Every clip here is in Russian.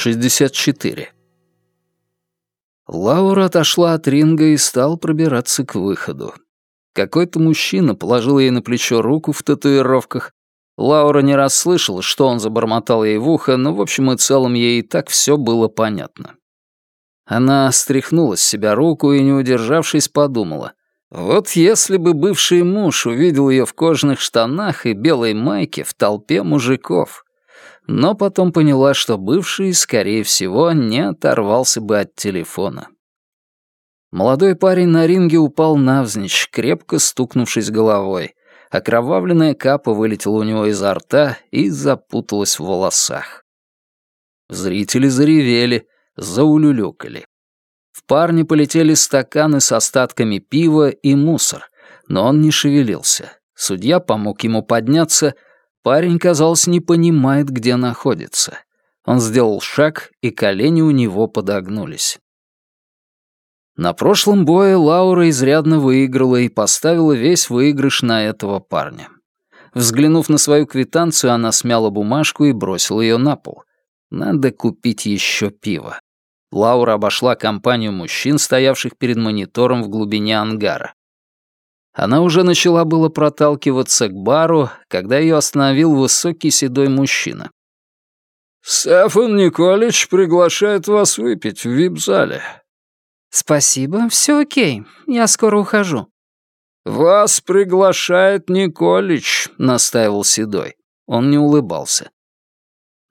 Шестьдесят четыре. Лаура отошла от ринга и стал пробираться к выходу. Какой-то мужчина положил ей на плечо руку в татуировках. Лаура не расслышала, что он забормотал ей в ухо, но в общем и целом ей и так все было понятно. Она стряхнула с себя руку и, не удержавшись, подумала. Вот если бы бывший муж увидел ее в кожаных штанах и белой майке в толпе мужиков. Но потом поняла, что бывший, скорее всего, не оторвался бы от телефона. Молодой парень на ринге упал навзничь, крепко стукнувшись головой. Окровавленная капа вылетела у него изо рта и запуталась в волосах. Зрители заревели, заулюлюкали. В парне полетели стаканы с остатками пива и мусор, но он не шевелился. Судья помог ему подняться. Парень, казалось, не понимает, где находится. Он сделал шаг, и колени у него подогнулись. На прошлом бое Лаура изрядно выиграла и поставила весь выигрыш на этого парня. Взглянув на свою квитанцию, она смяла бумажку и бросила ее на пол. Надо купить еще пиво. Лаура обошла компанию мужчин, стоявших перед монитором в глубине ангара. Она уже начала было проталкиваться к бару, когда ее остановил высокий седой мужчина. «Стефан Николич приглашает вас выпить в вип-зале. «Спасибо, все окей, я скоро ухожу». «Вас приглашает Николич», — настаивал Седой. Он не улыбался.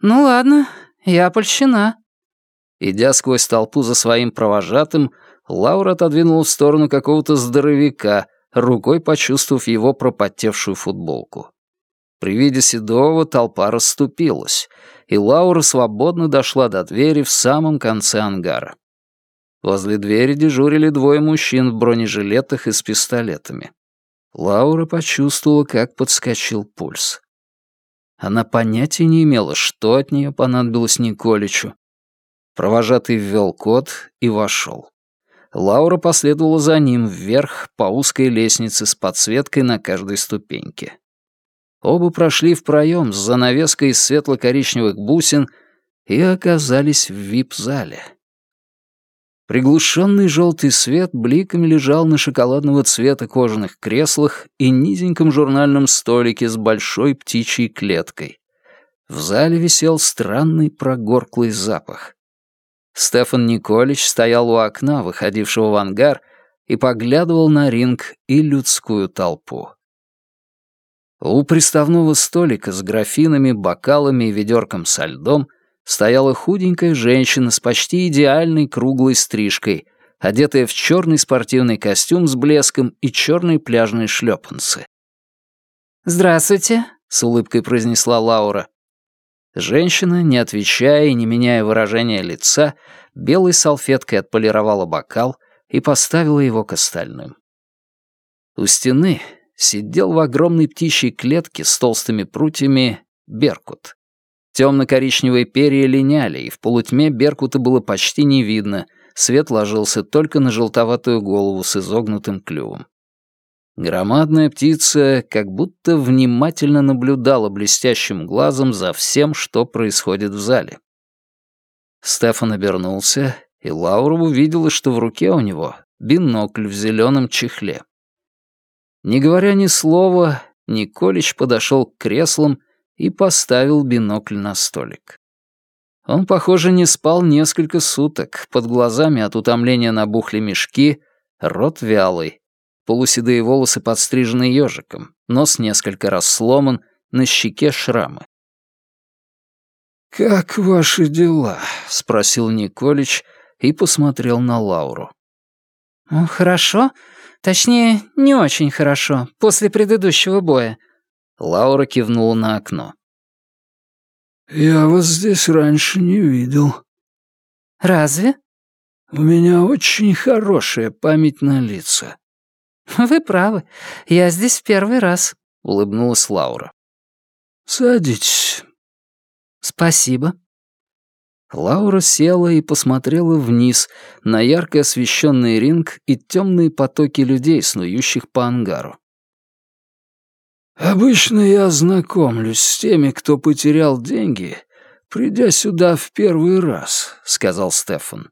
«Ну ладно, я польщена». Идя сквозь толпу за своим провожатым, Лаура отодвинула в сторону какого-то здоровяка, рукой почувствовав его пропотевшую футболку. При виде Седова толпа расступилась, и Лаура свободно дошла до двери в самом конце ангара. Возле двери дежурили двое мужчин в бронежилетах и с пистолетами. Лаура почувствовала, как подскочил пульс. Она понятия не имела, что от нее понадобилось Николичу. Провожатый ввел код и вошел. Лаура последовала за ним вверх по узкой лестнице с подсветкой на каждой ступеньке. Оба прошли в проем с занавеской из светло-коричневых бусин и оказались в вип-зале. Приглушенный желтый свет бликами лежал на шоколадного цвета кожаных креслах и низеньком журнальном столике с большой птичьей клеткой. В зале висел странный прогорклый запах. Стефан Николич стоял у окна, выходившего в ангар, и поглядывал на ринг и людскую толпу. У приставного столика с графинами, бокалами и ведерком со льдом стояла худенькая женщина с почти идеальной круглой стрижкой, одетая в черный спортивный костюм с блеском и черные пляжные шлепанцы. «Здравствуйте», — с улыбкой произнесла Лаура. Женщина, не отвечая и не меняя выражения лица, белой салфеткой отполировала бокал и поставила его к остальным. У стены сидел в огромной птичьей клетке с толстыми прутьями Беркут. Темно-коричневые перья линяли, и в полутьме Беркута было почти не видно, свет ложился только на желтоватую голову с изогнутым клювом. Громадная птица как будто внимательно наблюдала блестящим глазом за всем, что происходит в зале. Стефан обернулся, и Лаура увидела, что в руке у него бинокль в зеленом чехле. Не говоря ни слова, Николич подошел к креслам и поставил бинокль на столик. Он, похоже, не спал несколько суток, под глазами от утомления набухли мешки, рот вялый, полуседые волосы подстрижены ежиком, нос несколько раз сломан, на щеке шрамы. «Как ваши дела?» — спросил Николич и посмотрел на Лауру. «Хорошо. Точнее, не очень хорошо, после предыдущего боя. Лаура кивнула на окно. «Я вас здесь раньше не видел». «Разве?» «У меня очень хорошая память на лица». «Вы правы. Я здесь в первый раз», — улыбнулась Лаура. «Садитесь». «Спасибо». Лаура села и посмотрела вниз на ярко освещенный ринг и темные потоки людей, снующих по ангару. «Обычно я знакомлюсь с теми, кто потерял деньги, придя сюда в первый раз», — сказал Стефан.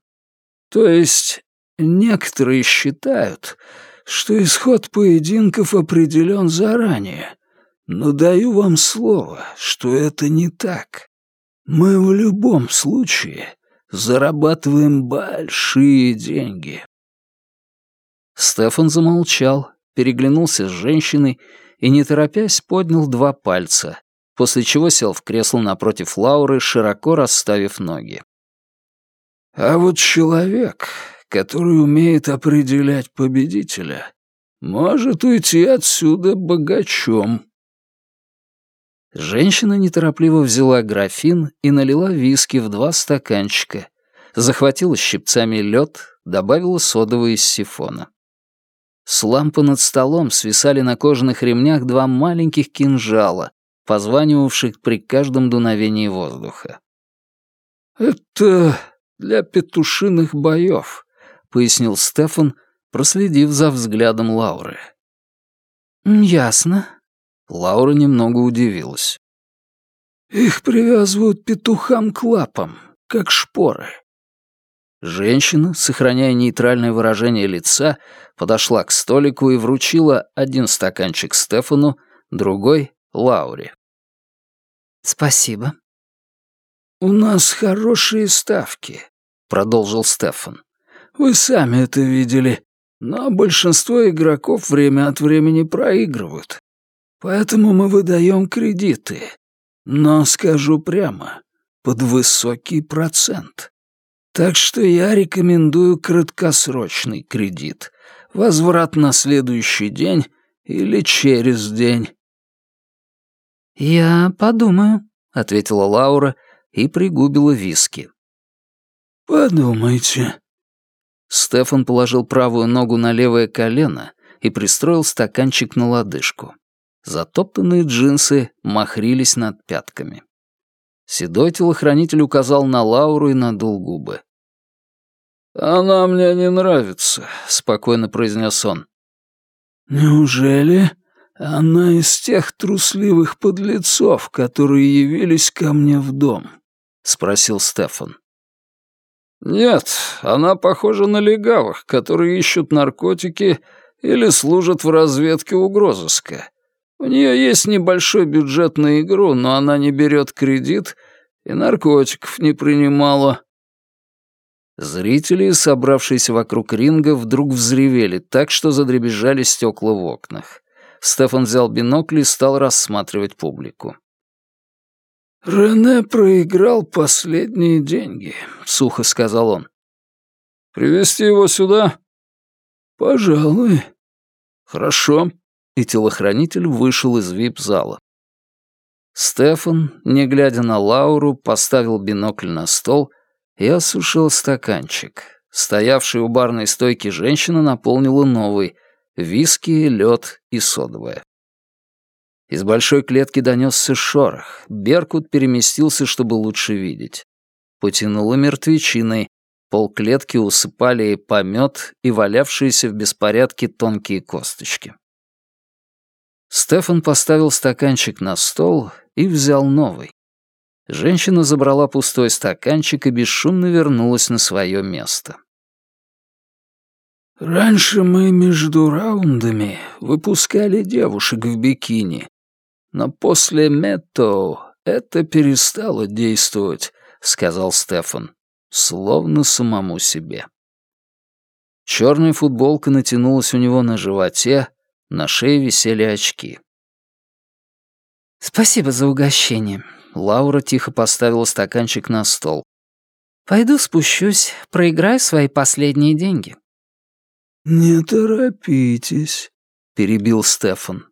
«То есть некоторые считают, что исход поединков определен заранее, но даю вам слово, что это не так. Мы в любом случае зарабатываем большие деньги». Стефан замолчал, переглянулся с женщиной и, не торопясь, поднял два пальца, после чего сел в кресло напротив Лауры, широко расставив ноги. «А вот человек, который умеет определять победителя, может уйти отсюда богачом». Женщина неторопливо взяла графин и налила виски в два стаканчика, захватила щипцами лед, добавила содовый из сифона. С лампы над столом свисали на кожаных ремнях два маленьких кинжала, позванивавших при каждом дуновении воздуха. «Это для петушиных боев», — пояснил Стефан, проследив за взглядом Лауры. «Ясно». Лаура немного удивилась. «Их привязывают петухам к лапам, как шпоры. Женщина, сохраняя нейтральное выражение лица, подошла к столику и вручила один стаканчик Стефану, другой — Лауре. «Спасибо». «У нас хорошие ставки», — продолжил Стефан. «Вы сами это видели, но большинство игроков время от времени проигрывают. Поэтому мы выдаем кредиты. Но, скажу прямо, под высокий процент. Так что я рекомендую краткосрочный кредит. Возврат на следующий день или через день. «Я подумаю», — ответила Лаура и пригубила виски. «Подумайте». Стефан положил правую ногу на левое колено и пристроил стаканчик на лодыжку. Затоптанные джинсы махрились над пятками. Седой телохранитель указал на Лауру и надул губы. «Она мне не нравится», — спокойно произнес он. «Неужели она из тех трусливых подлецов, которые явились ко мне в дом?» — спросил Стефан. «Нет, она похожа на легавых, которые ищут наркотики или служат в разведке угрозыска. У нее есть небольшой бюджет на игру, но она не берет кредит и наркотиков не принимала. Зрители, собравшиеся вокруг ринга, вдруг взревели так, что задребезжали стекла в окнах. Стефан взял бинокль и стал рассматривать публику. «Рене проиграл последние деньги», — сухо сказал он. «Привести его сюда?» «Пожалуй». «Хорошо», и телохранитель вышел из вип-зала. Стефан, не глядя на Лауру, поставил бинокль на стол и осушил стаканчик. Стоявшая у барной стойки женщина наполнила новый — виски, лед и содовое. Из большой клетки донесся шорох. Беркут переместился, чтобы лучше видеть. Потянуло мертвечиной. Пол клетки усыпали помет и валявшиеся в беспорядке тонкие косточки. Стефан поставил стаканчик на стол и взял новый. Женщина забрала пустой стаканчик и бесшумно вернулась на свое место. «Раньше мы между раундами выпускали девушек в бикини, но после Метто это перестало действовать», — сказал Стефан, словно самому себе. Черная футболка натянулась у него на животе, на шее висели очки. «Спасибо за угощение». Лаура тихо поставила стаканчик на стол. «Пойду спущусь, проиграю свои последние деньги». «Не торопитесь», — перебил Стефан.